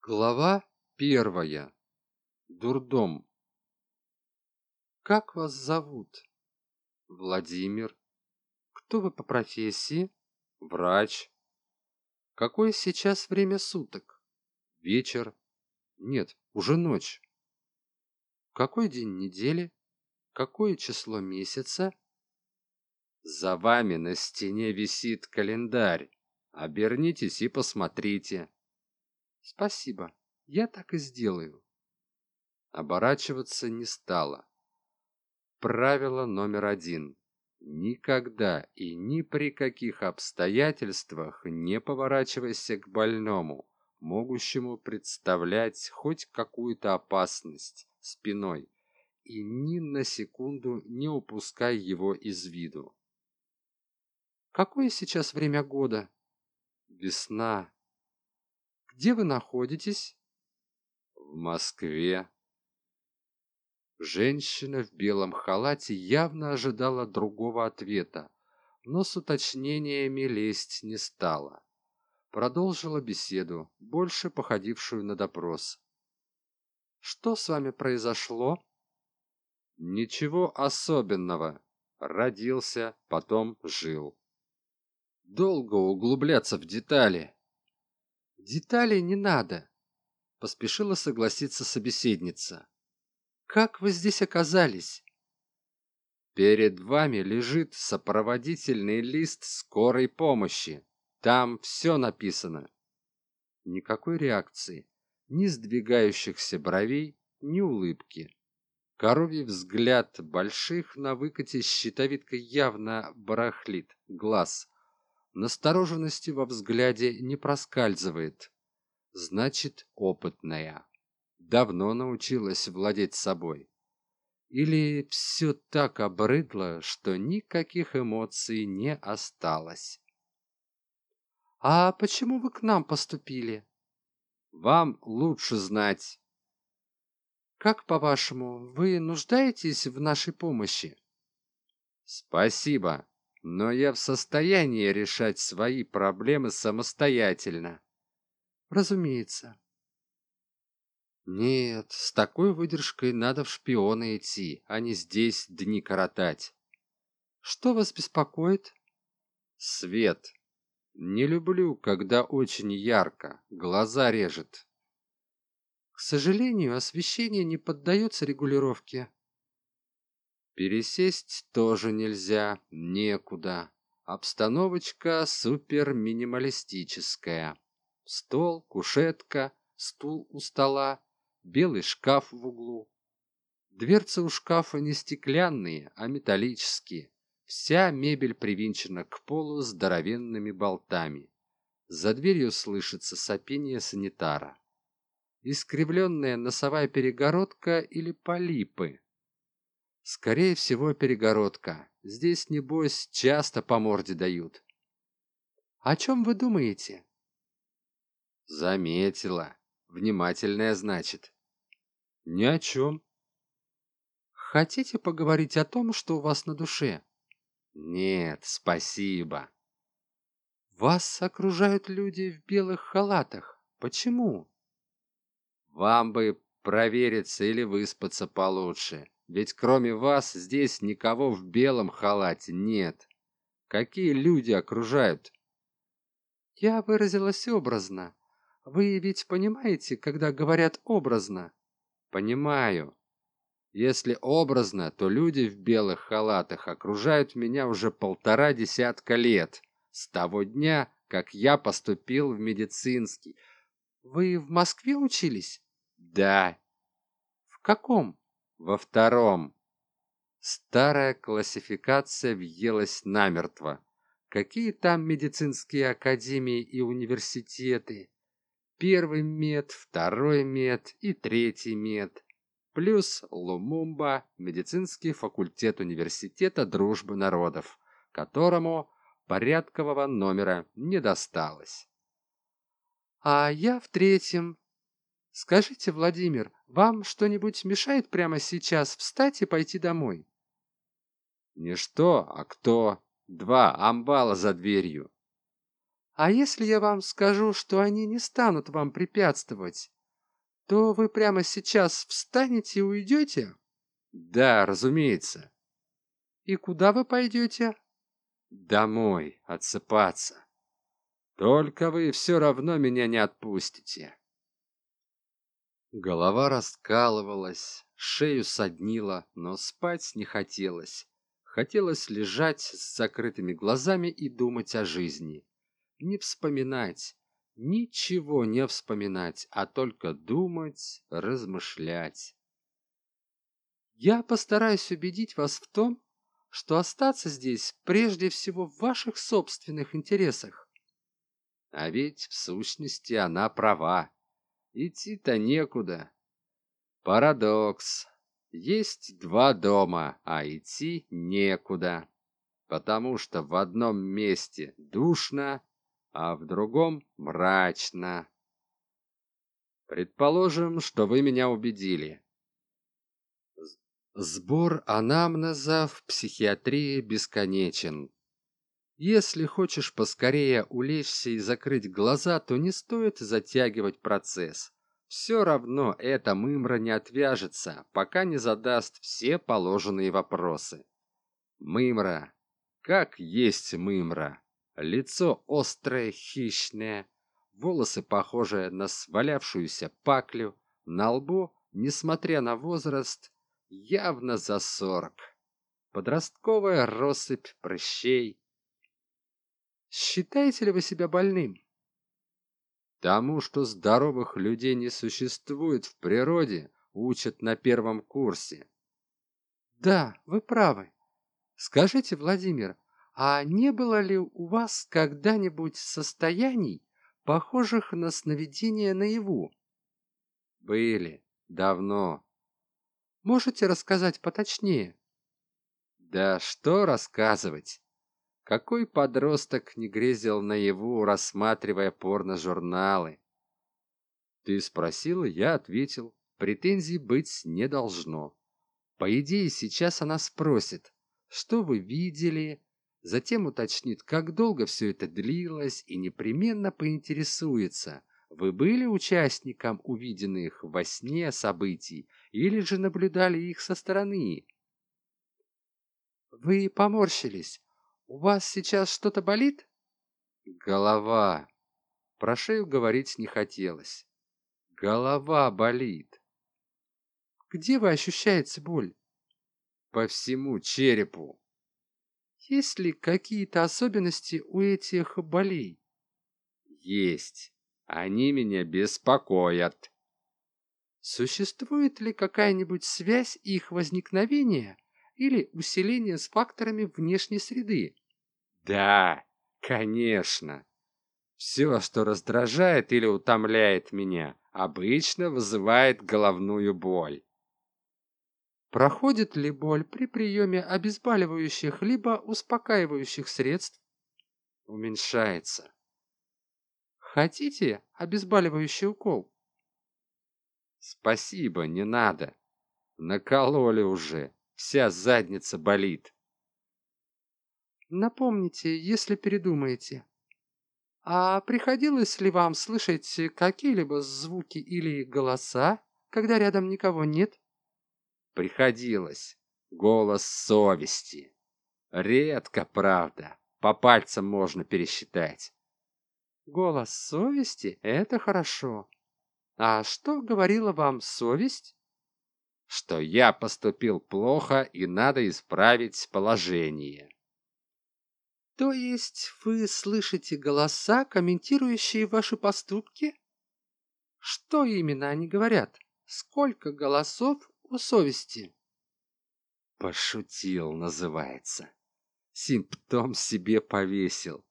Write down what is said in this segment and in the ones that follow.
Глава первая. Дурдом. Как вас зовут? Владимир. Кто вы по профессии? Врач. Какое сейчас время суток? Вечер. Нет, уже ночь. Какой день недели? Какое число месяца? За вами на стене висит календарь. Обернитесь и посмотрите. Спасибо, я так и сделаю. Оборачиваться не стала. Правило номер один. Никогда и ни при каких обстоятельствах не поворачивайся к больному, могущему представлять хоть какую-то опасность спиной, и ни на секунду не упускай его из виду. Какое сейчас время года? Весна. Где вы находитесь? В Москве. Женщина в белом халате явно ожидала другого ответа, но с уточнениями лезть не стала. Продолжила беседу, больше походившую на допрос. «Что с вами произошло?» «Ничего особенного. Родился, потом жил». «Долго углубляться в детали». «Деталей не надо», — поспешила согласиться собеседница. Как вы здесь оказались? Перед вами лежит сопроводительный лист скорой помощи. Там все написано. Никакой реакции, ни сдвигающихся бровей, ни улыбки. Коровий взгляд больших на выкате щитовидкой явно барахлит глаз. Настороженности во взгляде не проскальзывает. Значит, опытная давно научилась владеть собой. Или все так обрыдло, что никаких эмоций не осталось. «А почему вы к нам поступили?» «Вам лучше знать». «Как, по-вашему, вы нуждаетесь в нашей помощи?» «Спасибо, но я в состоянии решать свои проблемы самостоятельно». «Разумеется. Нет, с такой выдержкой надо в шпионы идти, а не здесь дни коротать. Что вас беспокоит? Свет. Не люблю, когда очень ярко, глаза режет. К сожалению, освещение не поддается регулировке. Пересесть тоже нельзя, некуда. Обстановочка супер минималистическая. Стол, кушетка, стул у стола, белый шкаф в углу. Дверцы у шкафа не стеклянные, а металлические. Вся мебель привинчена к полу здоровенными болтами. За дверью слышится сопение санитара. Искривленная носовая перегородка или полипы. Скорее всего, перегородка. Здесь, небось, часто по морде дают. О чем вы думаете? Заметила. Внимательная, значит. Ни о чем. Хотите поговорить о том, что у вас на душе? Нет, спасибо. Вас окружают люди в белых халатах. Почему? Вам бы провериться или выспаться получше. Ведь кроме вас здесь никого в белом халате нет. Какие люди окружают? Я выразилась образно. Вы ведь понимаете, когда говорят образно? Понимаю. Если образно, то люди в белых халатах окружают меня уже полтора десятка лет. С того дня, как я поступил в медицинский. Вы в Москве учились? Да. В каком? Во втором. Старая классификация въелась намертво. Какие там медицинские академии и университеты? первый мед, второй мед и третий мед. Плюс Лумумба, медицинский факультет университета дружбы народов, которому порядкового номера не досталось. А я в третьем. Скажите, Владимир, вам что-нибудь мешает прямо сейчас встать и пойти домой? Не что, а кто. Два амбала за дверью. А если я вам скажу, что они не станут вам препятствовать, то вы прямо сейчас встанете и уйдете? Да, разумеется. И куда вы пойдете? Домой отсыпаться. Только вы все равно меня не отпустите. Голова раскалывалась, шею соднила, но спать не хотелось. Хотелось лежать с закрытыми глазами и думать о жизни. Не вспоминать, ничего не вспоминать, а только думать, размышлять. Я постараюсь убедить вас в том, что остаться здесь прежде всего в ваших собственных интересах. А ведь в сущности она права. Идти-то некуда. Парадокс. Есть два дома, а идти некуда. Потому что в одном месте душно, а в другом мрачно. Предположим, что вы меня убедили. Сбор анамнеза в психиатрии бесконечен. Если хочешь поскорее улечься и закрыть глаза, то не стоит затягивать процесс. Все равно эта мымра не отвяжется, пока не задаст все положенные вопросы. Мымра. Как есть мымра. Лицо острое, хищное, волосы похожие на свалявшуюся паклю, на лбу, несмотря на возраст, явно за сорок. Подростковая россыпь прыщей, Считаете ли вы себя больным? Тому, что здоровых людей не существует в природе, учат на первом курсе. Да, вы правы. Скажите, Владимир, а не было ли у вас когда-нибудь состояний, похожих на сновидение наяву? Были, давно. Можете рассказать поточнее? Да что рассказывать? Какой подросток не грезил наяву, рассматривая порно-журналы? Ты спросила, я ответил. Претензий быть не должно. По идее, сейчас она спросит, что вы видели, затем уточнит, как долго все это длилось, и непременно поинтересуется, вы были участником увиденных во сне событий или же наблюдали их со стороны? Вы поморщились. «У вас сейчас что-то болит?» «Голова». Про шею говорить не хотелось. «Голова болит». «Где вы ощущаете боль?» «По всему черепу». «Есть ли какие-то особенности у этих болей?» «Есть. Они меня беспокоят». Существует ли какая-нибудь связь их возникновения или усиления с факторами внешней среды? Да, конечно. Все, что раздражает или утомляет меня, обычно вызывает головную боль. Проходит ли боль при приеме обезболивающих либо успокаивающих средств? Уменьшается. Хотите обезболивающий укол? Спасибо, не надо. Накололи уже. Вся задница болит. Напомните, если передумаете. А приходилось ли вам слышать какие-либо звуки или голоса, когда рядом никого нет? Приходилось. Голос совести. Редко, правда. По пальцам можно пересчитать. Голос совести — это хорошо. А что говорила вам совесть? Что я поступил плохо и надо исправить положение. То есть вы слышите голоса, комментирующие ваши поступки? Что именно они говорят? Сколько голосов у совести? Пошутил, называется. Симптом себе повесил.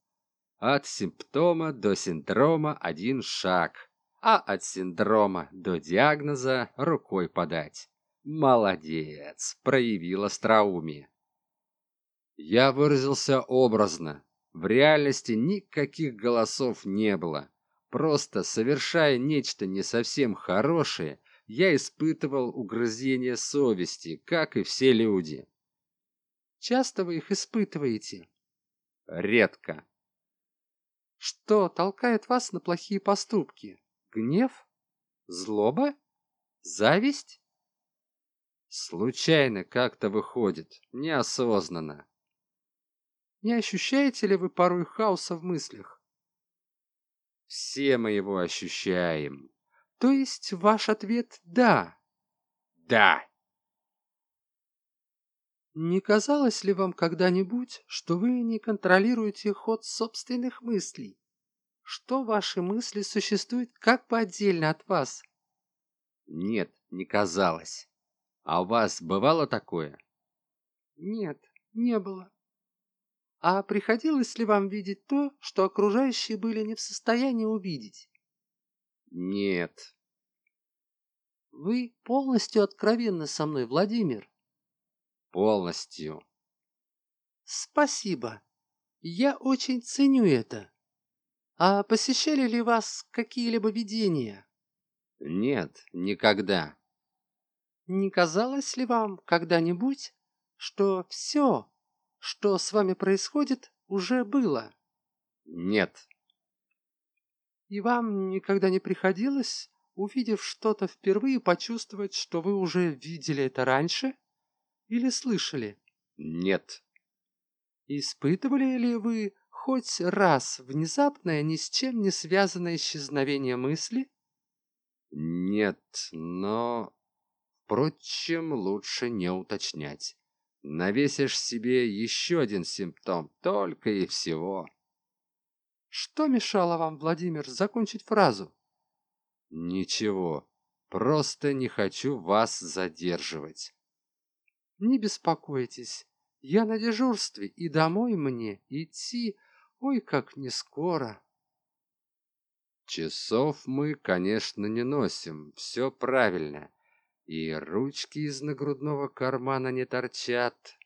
От симптома до синдрома один шаг, а от синдрома до диагноза рукой подать. Молодец, проявил остроумие. Я выразился образно. В реальности никаких голосов не было. Просто совершая нечто не совсем хорошее, я испытывал угрызение совести, как и все люди. Часто вы их испытываете? Редко. Что толкает вас на плохие поступки? Гнев? Злоба? Зависть? Случайно как-то выходит, неосознанно. Не ощущаете ли вы порой хаоса в мыслях? Все мы его ощущаем. То есть ваш ответ «да». Да. Не казалось ли вам когда-нибудь, что вы не контролируете ход собственных мыслей? Что ваши мысли существуют как бы отдельно от вас? Нет, не казалось. А у вас бывало такое? Нет, не было. А приходилось ли вам видеть то, что окружающие были не в состоянии увидеть? Нет. Вы полностью откровенны со мной, Владимир. Полностью. Спасибо. Я очень ценю это. А посещали ли вас какие-либо видения? Нет, никогда. Не казалось ли вам когда-нибудь, что все, что с вами происходит, уже было? Нет. И вам никогда не приходилось, увидев что-то впервые, почувствовать, что вы уже видели это раньше? Или слышали? Нет. Испытывали ли вы хоть раз внезапное, ни с чем не связанное исчезновение мысли? Нет, но... Впрочем, лучше не уточнять. Навесишь себе еще один симптом, только и всего. Что мешало вам, Владимир, закончить фразу? Ничего, просто не хочу вас задерживать. Не беспокойтесь, я на дежурстве, и домой мне идти, ой, как не скоро. Часов мы, конечно, не носим, все правильно. И ручки из нагрудного кармана не торчат.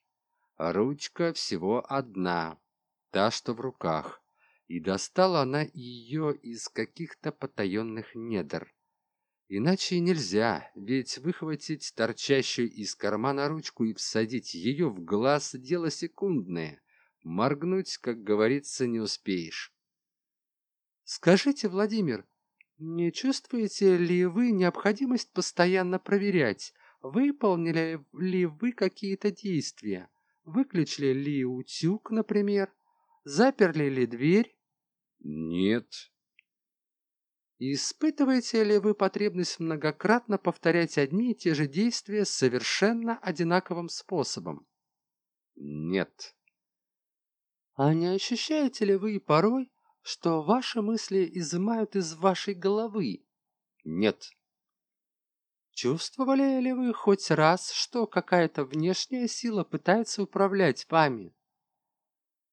Ручка всего одна, та, что в руках. И достала она ее из каких-то потаенных недр. Иначе нельзя, ведь выхватить торчащую из кармана ручку и всадить ее в глаз – дело секундное. Моргнуть, как говорится, не успеешь. Скажите, Владимир, не чувствуете ли вы необходимость постоянно проверять, выполнили ли вы какие-то действия? Выключили ли утюг, например? Заперли ли дверь? Нет. Испытываете ли вы потребность многократно повторять одни и те же действия совершенно одинаковым способом? Нет. А не ощущаете ли вы порой, что ваши мысли изымают из вашей головы? Нет. Чувствовали ли вы хоть раз, что какая-то внешняя сила пытается управлять вами?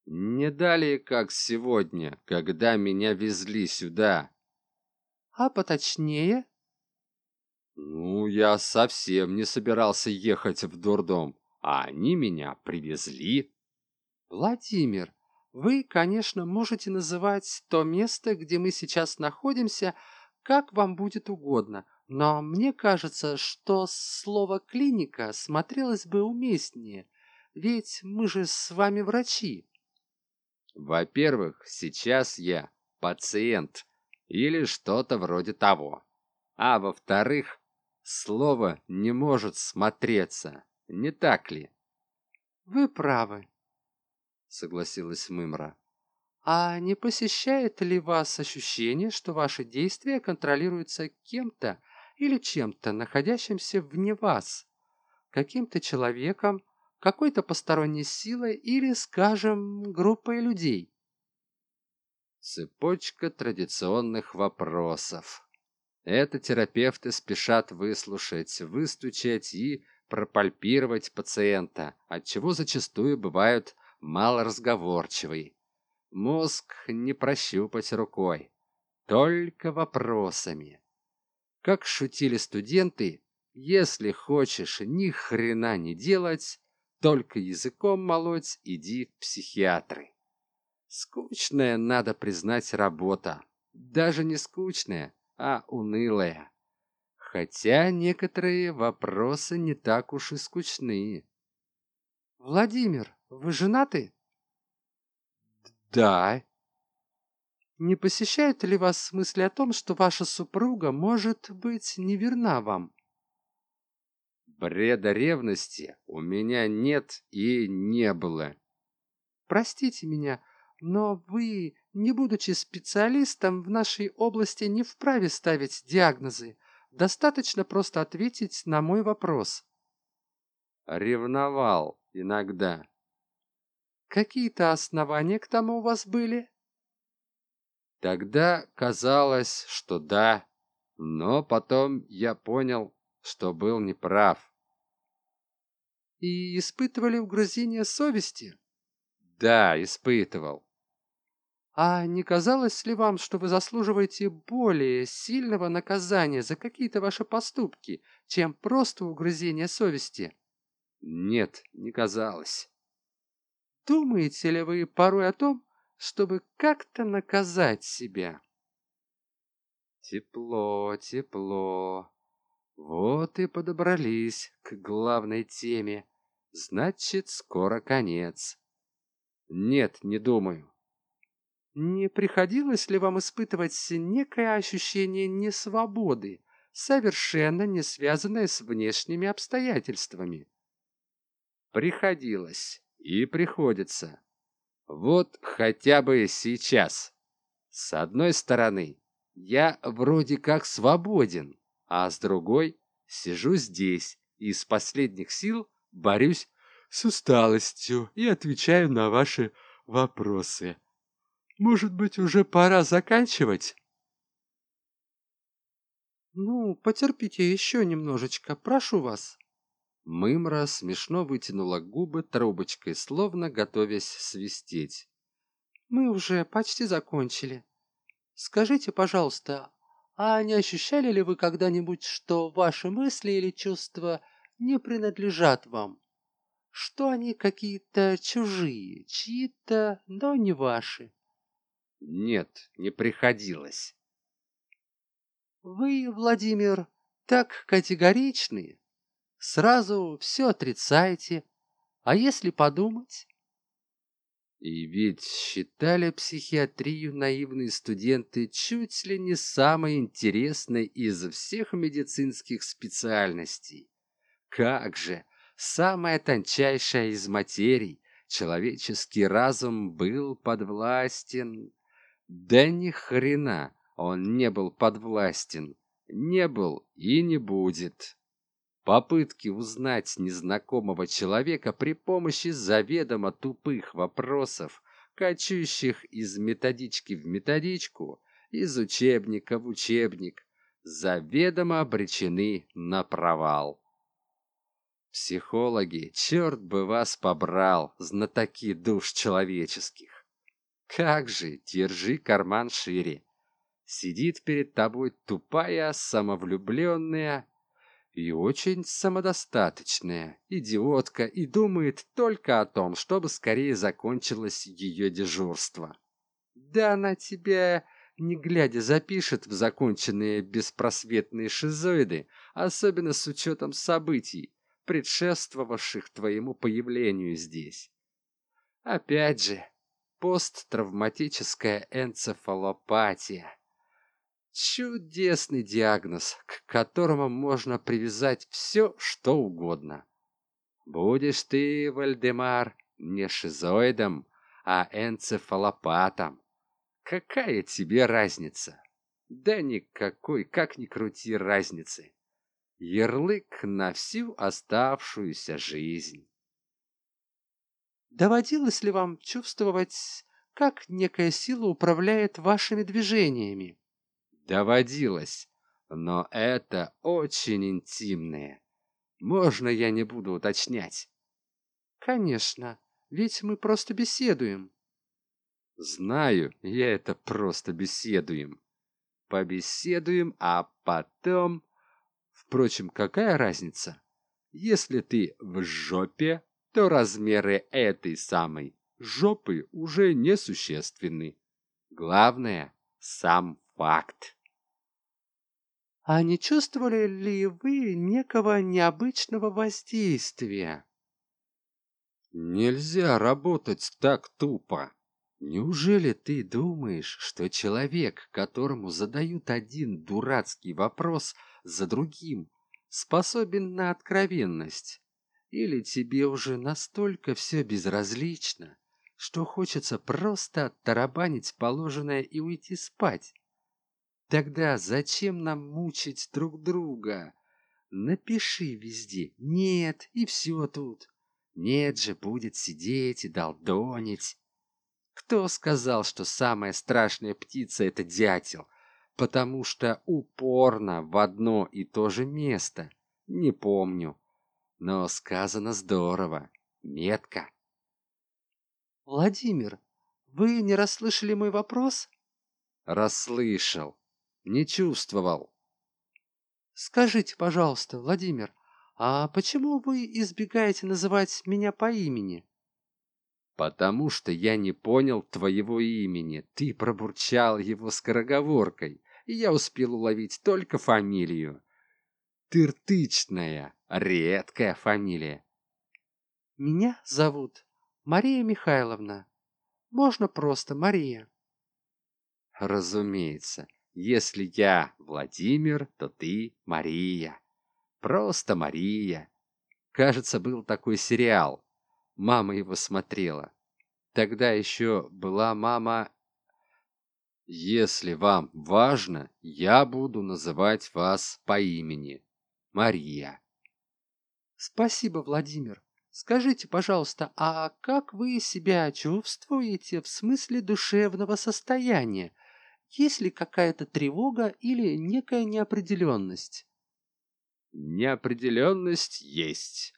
Не далее, как сегодня, когда меня везли сюда. А поточнее? Ну, я совсем не собирался ехать в дурдом, а они меня привезли. Владимир, вы, конечно, можете называть то место, где мы сейчас находимся, как вам будет угодно, но мне кажется, что слово «клиника» смотрелось бы уместнее, ведь мы же с вами врачи. Во-первых, сейчас я пациент или что-то вроде того. А во-вторых, слово не может смотреться, не так ли? Вы правы согласилась Мымра. А не посещает ли вас ощущение, что ваши действия контролируются кем-то или чем-то, находящимся вне вас? Каким-то человеком, какой-то посторонней силой или, скажем, группой людей? Цепочка традиционных вопросов. Это терапевты спешат выслушать, выстучать и пропальпировать пациента, от чего зачастую бывают малоразговорчивый. Мозг не прощупать рукой, только вопросами. Как шутили студенты, если хочешь ни хрена не делать, только языком молоть, иди в психиатры. Скучная, надо признать, работа. Даже не скучная, а унылая. Хотя некоторые вопросы не так уж и скучные. Владимир, вы женаты? Да. Не посещают ли вас мысли о том, что ваша супруга может быть неверна вам? Бреда ревности у меня нет и не было. Простите меня, но вы, не будучи специалистом в нашей области, не вправе ставить диагнозы. Достаточно просто ответить на мой вопрос. Ревновал иногда. Какие-то основания к тому у вас были? Тогда казалось, что да, но потом я понял, что был неправ. И испытывали угрызение совести? Да, испытывал. А не казалось ли вам, что вы заслуживаете более сильного наказания за какие-то ваши поступки, чем просто угрызение совести? Нет, не казалось. Думаете ли вы порой о том, чтобы как-то наказать себя. Тепло, тепло. Вот и подобрались к главной теме. Значит, скоро конец. Нет, не думаю. Не приходилось ли вам испытывать некое ощущение несвободы, совершенно не связанное с внешними обстоятельствами? Приходилось и приходится. Вот хотя бы сейчас. С одной стороны, я вроде как свободен, а с другой сижу здесь и из последних сил борюсь с усталостью и отвечаю на ваши вопросы. Может быть, уже пора заканчивать? Ну, потерпите еще немножечко, прошу вас. Мымра смешно вытянула губы трубочкой, словно готовясь свистеть. «Мы уже почти закончили. Скажите, пожалуйста, а не ощущали ли вы когда-нибудь, что ваши мысли или чувства не принадлежат вам? Что они какие-то чужие, чьи-то, но не ваши?» «Нет, не приходилось». «Вы, Владимир, так категоричны, Сразу все отрицаете. А если подумать? И ведь считали психиатрию наивные студенты чуть ли не самой интересной из всех медицинских специальностей. Как же, самая тончайшая из материй, человеческий разум был подвластен. Да ни хрена он не был подвластен, не был и не будет. Попытки узнать незнакомого человека при помощи заведомо тупых вопросов, качущих из методички в методичку, из учебника в учебник, заведомо обречены на провал. Психологи, черт бы вас побрал, знатоки душ человеческих. Как же, держи карман шире. Сидит перед тобой тупая, самовлюбленная, и очень самодостаточная идиотка и думает только о том, чтобы скорее закончилось ее дежурство. Да она тебя, не глядя, запишет в законченные беспросветные шизоиды, особенно с учетом событий, предшествовавших твоему появлению здесь. Опять же, посттравматическая энцефалопатия. Чудесный диагноз, к которому можно привязать все, что угодно. Будешь ты, Вальдемар, не шизоидом, а энцефалопатом. Какая тебе разница? Да никакой, как ни крути, разницы. Ярлык на всю оставшуюся жизнь. Доводилось ли вам чувствовать, как некая сила управляет вашими движениями? Доводилось, но это очень интимное. Можно я не буду уточнять? Конечно, ведь мы просто беседуем. Знаю, я это просто беседуем. Побеседуем, а потом... Впрочем, какая разница? Если ты в жопе, то размеры этой самой жопы уже несущественны. Главное — сам факт. А не чувствовали ли вы некого необычного воздействия? Нельзя работать так тупо. Неужели ты думаешь, что человек, которому задают один дурацкий вопрос за другим, способен на откровенность? Или тебе уже настолько все безразлично, что хочется просто оттарабанить положенное и уйти спать? Тогда зачем нам мучить друг друга? Напиши везде «нет» и все тут. Нет же, будет сидеть и долдонить. Кто сказал, что самая страшная птица — это дятел? Потому что упорно в одно и то же место. Не помню. Но сказано здорово. Метко. Владимир, вы не расслышали мой вопрос? Расслышал. Не чувствовал. Скажите, пожалуйста, Владимир, а почему вы избегаете называть меня по имени? потому что я не понял твоего имени. Ты пробурчал его скороговоркой и я успел уловить только фамилию. Тыртычная редкая фамилия. Меня зовут мария михайловна. Можно просто мария. Разумеется если я владимир то ты мария просто мария кажется был такой сериал Мама его смотрела. Тогда еще была мама... Если вам важно, я буду называть вас по имени. Мария. Спасибо, Владимир. Скажите, пожалуйста, а как вы себя чувствуете в смысле душевного состояния? Есть ли какая-то тревога или некая неопределенность? Неопределенность есть.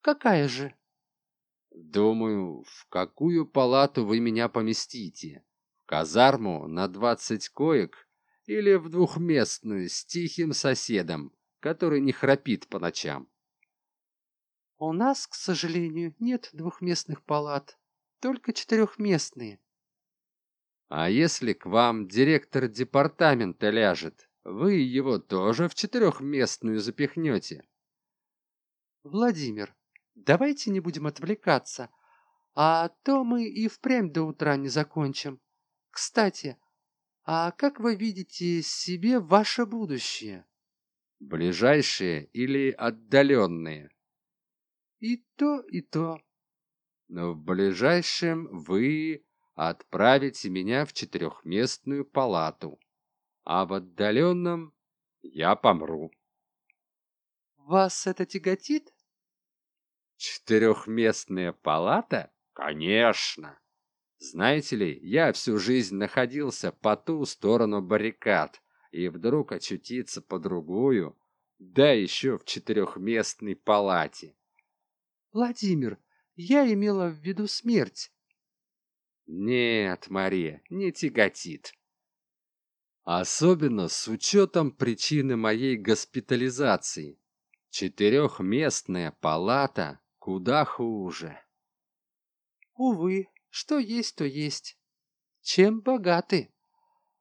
Какая же? Думаю, в какую палату вы меня поместите? В казарму на двадцать коек или в двухместную с тихим соседом, который не храпит по ночам? У нас, к сожалению, нет двухместных палат, только четырехместные. А если к вам директор департамента ляжет, вы его тоже в четырехместную запихнете? Владимир, давайте не будем отвлекаться а то мы и впрямь до утра не закончим. Кстати а как вы видите себе ваше будущее? Ближайшие или отдаленные и то и то. Но в ближайшем вы отправите меня в четырехместную палату а в отдаленном я помру вас это тяготит Четырехместная палата? Конечно. Знаете ли, я всю жизнь находился по ту сторону баррикад, и вдруг очутиться по другую, да еще в четырехместной палате. Владимир, я имела в виду смерть. Нет, Мария, не тяготит. Особенно с учетом причины моей госпитализации. Четырехместная палата куда хуже. Увы, что есть, то есть. Чем богаты.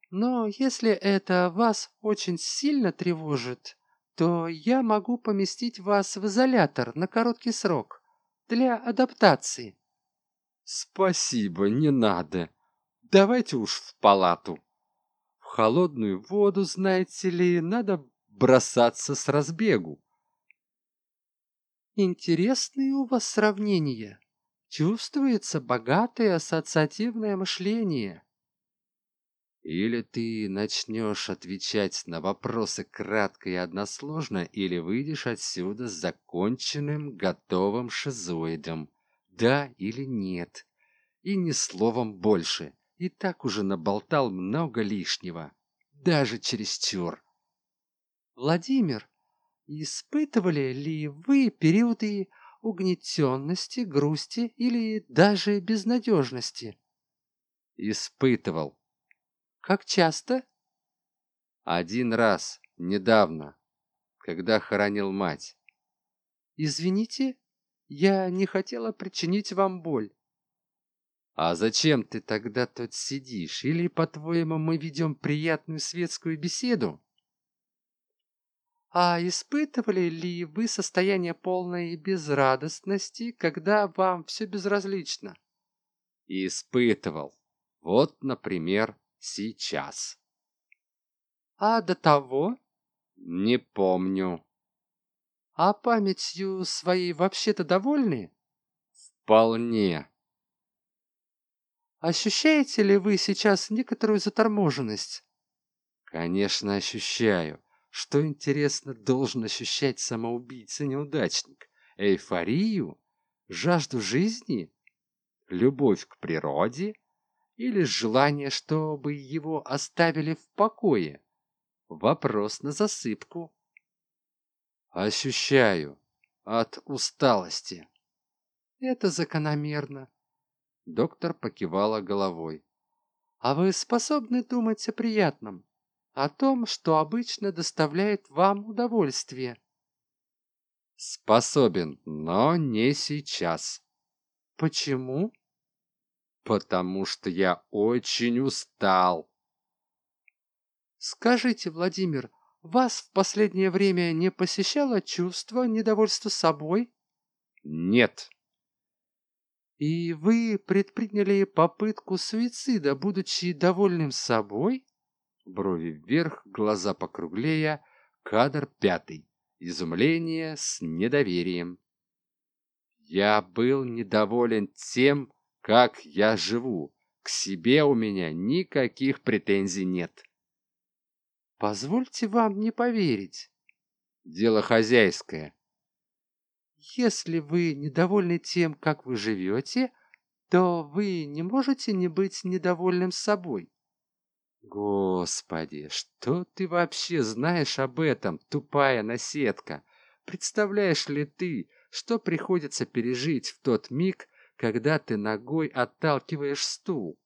Но если это вас очень сильно тревожит, то я могу поместить вас в изолятор на короткий срок для адаптации. Спасибо, не надо. Давайте уж в палату. В холодную воду, знаете ли, надо бросаться с разбегу. Интересные у вас сравнения. Чувствуется богатое ассоциативное мышление. Или ты начнешь отвечать на вопросы кратко и односложно, или выйдешь отсюда с законченным, готовым шизоидом. Да или нет. И ни словом больше. И так уже наболтал много лишнего. Даже чересчур. Владимир, Испытывали ли вы периоды угнетенности, грусти или даже безнадежности? Испытывал. Как часто? Один раз, недавно, когда хоронил мать. Извините, я не хотела причинить вам боль. А зачем ты тогда тут сидишь? Или, по-твоему, мы ведем приятную светскую беседу? А испытывали ли вы состояние полной безрадостности, когда вам все безразлично? Испытывал. Вот, например, сейчас. А до того? Не помню. А памятью своей вообще-то довольны? Вполне. Ощущаете ли вы сейчас некоторую заторможенность? Конечно, ощущаю. Что, интересно, должен ощущать самоубийца-неудачник? Эйфорию? Жажду жизни? Любовь к природе? Или желание, чтобы его оставили в покое? Вопрос на засыпку. Ощущаю. От усталости. Это закономерно. Доктор покивала головой. А вы способны думать о приятном? О том, что обычно доставляет вам удовольствие? Способен, но не сейчас. Почему? Потому что я очень устал. Скажите, Владимир, вас в последнее время не посещало чувство недовольства собой? Нет. И вы предприняли попытку суицида, будучи довольным собой? Брови вверх, глаза покруглее, кадр пятый. Изумление с недоверием. Я был недоволен тем, как я живу. К себе у меня никаких претензий нет. Позвольте вам не поверить. Дело хозяйское. Если вы недовольны тем, как вы живете, то вы не можете не быть недовольным собой. Господи, что ты вообще знаешь об этом, тупая наседка? Представляешь ли ты, что приходится пережить в тот миг, когда ты ногой отталкиваешь стул?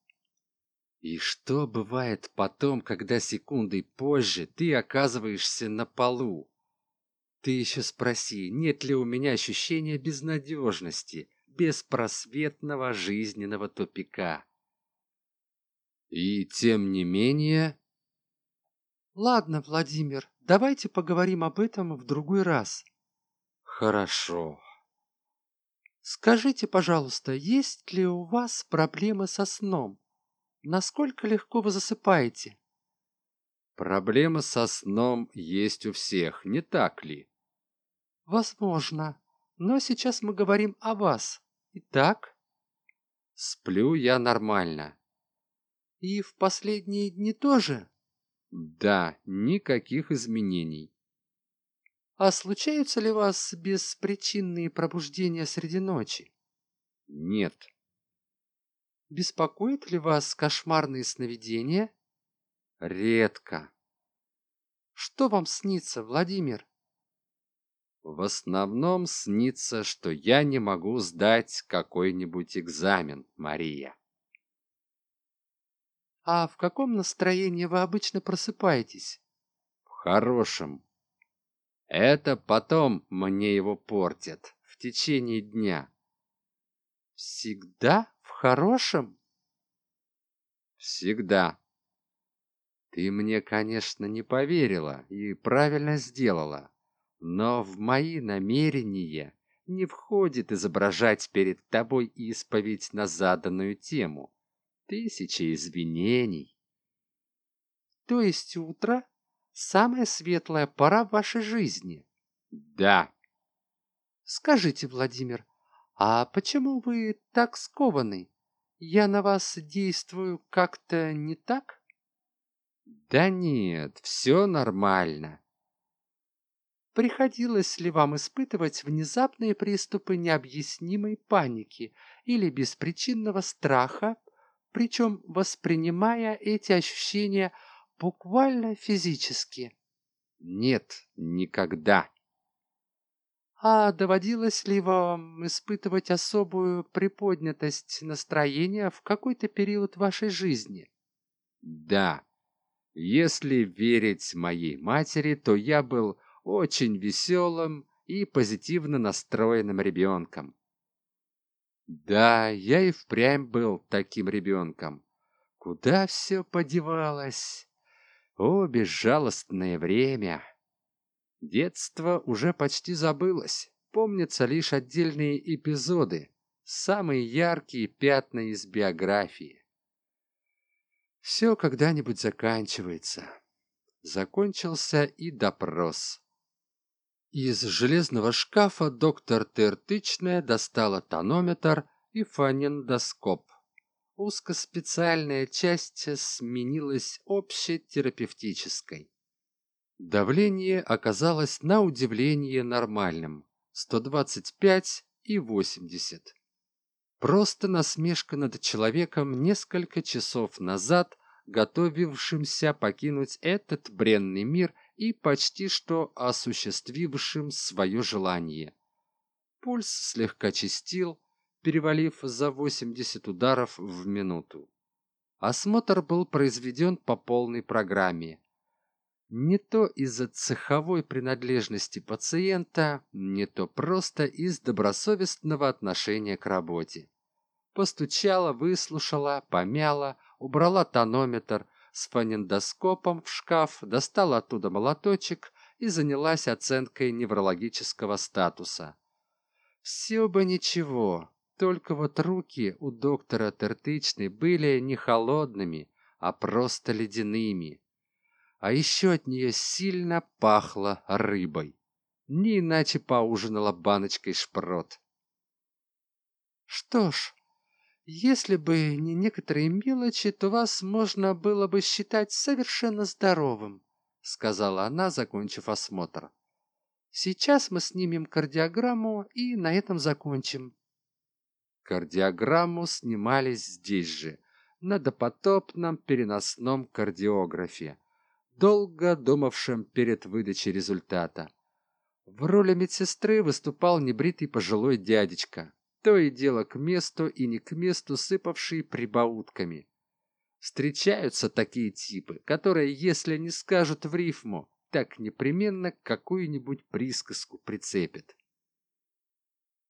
И что бывает потом, когда секундой позже ты оказываешься на полу? Ты еще спроси, нет ли у меня ощущения безнадежности, беспросветного жизненного тупика. И тем не менее... Ладно, Владимир, давайте поговорим об этом в другой раз. Хорошо. Скажите, пожалуйста, есть ли у вас проблемы со сном? Насколько легко вы засыпаете? Проблемы со сном есть у всех, не так ли? Возможно. Но сейчас мы говорим о вас. Итак? Сплю я нормально. И в последние дни тоже? Да, никаких изменений. А случаются ли у вас беспричинные пробуждения среди ночи? Нет. Беспокоит ли вас кошмарные сновидения? Редко. Что вам снится, Владимир? В основном снится, что я не могу сдать какой-нибудь экзамен, Мария. А в каком настроении вы обычно просыпаетесь? В хорошем. Это потом мне его портят в течение дня. Всегда хорошем? Всегда. Ты мне, конечно, не поверила и правильно сделала, но в мои намерения не входит изображать перед тобой исповедь на заданную тему. Тысячи извинений. То есть утро — самая светлая пора в вашей жизни? Да. Скажите, Владимир, а почему вы так скованы? Я на вас действую как-то не так? Да нет, все нормально. Приходилось ли вам испытывать внезапные приступы необъяснимой паники или беспричинного страха, причем воспринимая эти ощущения буквально физически? Нет, никогда. А доводилось ли вам испытывать особую приподнятость настроения в какой-то период вашей жизни? Да. Если верить моей матери, то я был очень веселым и позитивно настроенным ребенком. Да, я и впрямь был таким ребенком. Куда все подевалось? О, безжалостное время! Детство уже почти забылось. Помнятся лишь отдельные эпизоды, самые яркие пятна из биографии. Все когда-нибудь заканчивается. Закончился и допрос. Из железного шкафа доктор Тертычная достала тонометр и фонендоскоп. Узкоспециальная часть сменилась общетерапевтической. Давление оказалось на удивление нормальным – 125 и 80. Просто насмешка над человеком несколько часов назад, готовившимся покинуть этот бренный мир и почти что осуществившим свое желание. Пульс слегка чистил, перевалив за 80 ударов в минуту. Осмотр был произведен по полной программе. Не то из-за цеховой принадлежности пациента, не то просто из добросовестного отношения к работе. Постучала, выслушала, помяла, убрала тонометр с фонендоскопом в шкаф, достала оттуда молоточек и занялась оценкой неврологического статуса. Все бы ничего, только вот руки у доктора Тертычной были не холодными, а просто ледяными. А еще от нее сильно пахло рыбой. Не иначе поужинала баночкой шпрот. Что ж, если бы не некоторые мелочи, то вас можно было бы считать совершенно здоровым, сказала она, закончив осмотр. Сейчас мы снимем кардиограмму и на этом закончим. Кардиограмму снимались здесь же, на допотопном переносном кардиографе, долго думавшем перед выдачей результата. В роли медсестры выступал небритый пожилой дядечка, то и дело к месту и не к месту сыпавший прибаутками. Встречаются такие типы, которые, если не скажут в рифму, так непременно какую-нибудь присказку прицепят.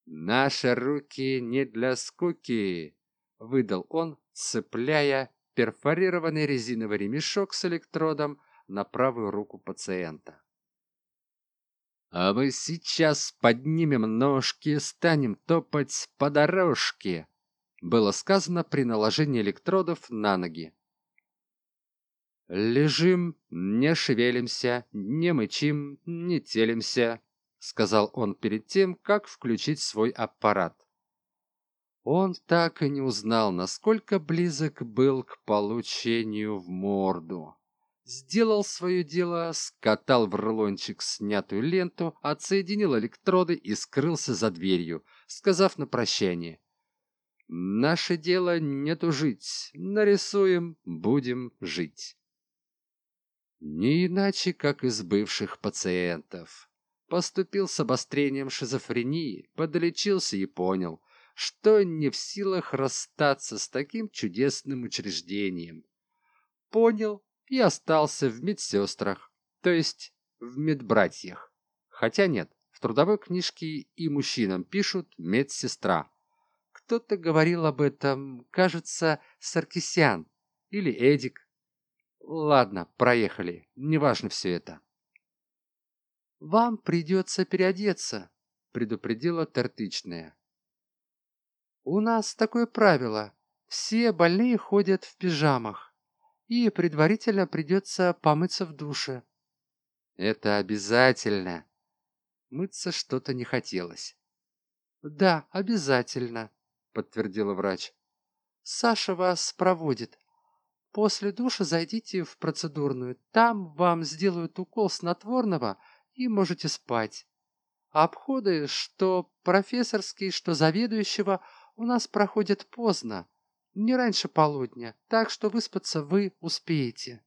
«Наши руки не для скуки», — выдал он, цепляя перфорированный резиновый ремешок с электродом на правую руку пациента. «А мы сейчас поднимем ножки, станем топать по дорожке», было сказано при наложении электродов на ноги. Лежим, не шевелимся, не мычим, не телимся, — сказал он перед тем, как включить свой аппарат. Он так и не узнал, насколько близок был к получению в морду. Сделал свое дело, скатал в рулончик снятую ленту, отсоединил электроды и скрылся за дверью, сказав на прощание. «Наше дело не тужить, нарисуем, будем жить». Не иначе, как из бывших пациентов поступил с обострением шизофрении, подлечился и понял, что не в силах расстаться с таким чудесным учреждением. Понял и остался в медсестрах, то есть в медбратьях. Хотя нет, в трудовой книжке и мужчинам пишут медсестра. Кто-то говорил об этом, кажется, Саркисян или Эдик. Ладно, проехали, неважно все это. «Вам придется переодеться», — предупредила Тертычная. «У нас такое правило. Все больные ходят в пижамах, и предварительно придется помыться в душе». «Это обязательно». Мыться что-то не хотелось. «Да, обязательно», — подтвердила врач. «Саша вас проводит. После душа зайдите в процедурную. Там вам сделают укол снотворного и можете спать. Обходы, что профессорские, что заведующего, у нас проходят поздно, не раньше полудня, так что выспаться вы успеете.